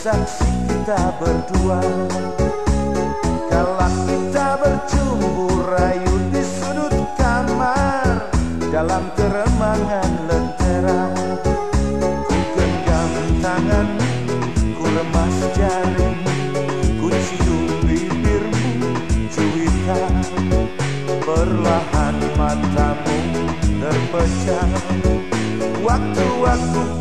saksi kita berdua. Kala kita berjumpa rayu di sudut kamar Dalam keremangan lentera. Ku genggam tangan, ku lemas jari Ku cium bibirmu, cuita Perlahan matamu terpejam Waktu-waktu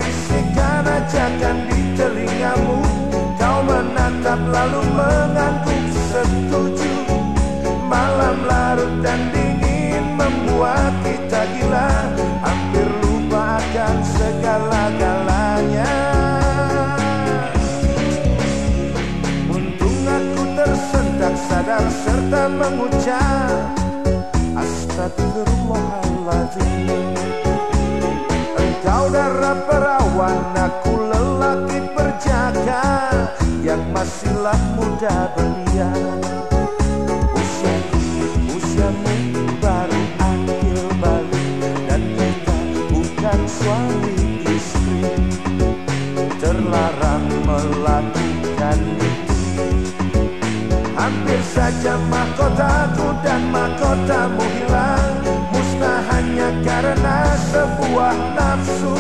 dan dingin membuat kita gila. Hampir lupa akan segala-galanya. Untung aku tersentak sadar serta mengucap Astagfirullahaladzim Kau darah perawan, aku lelaki perjaka Yang masihlah muda belia saja mahkotaku dan mahkotamu hilang. Musnah hanya karena sebuah nafsu.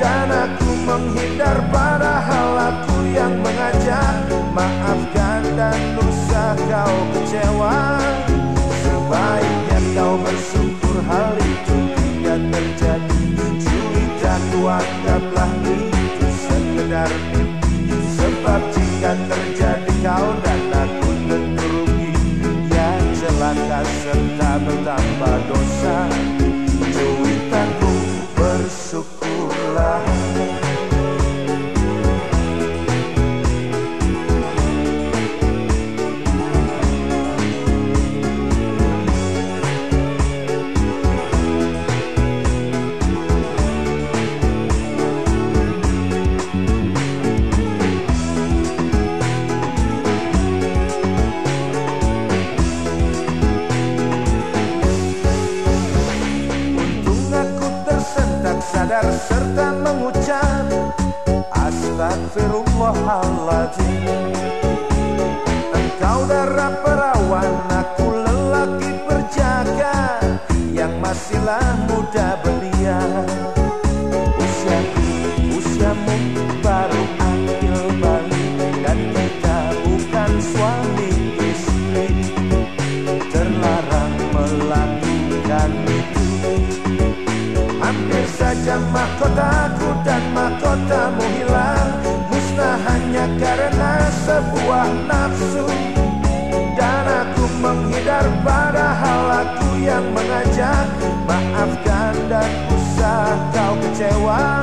Dan aku menghindar padahal aku yang mengajak. Maafkan dan lusa kau kecewa. Sebaiknya kau bersyukur hal itu. Tidak terjadi. Cerita ku anggaplah itu sekedar serta sadar serta mengucap Astagfirullahaladzim Engkau darah perawan, aku lelaki perjaga Yang masihlah muda mahkotamu hilang Musnah hanya karena sebuah nafsu. Dan aku menghindar padahal aku yang mengajak Maafkan dan usah kau kecewa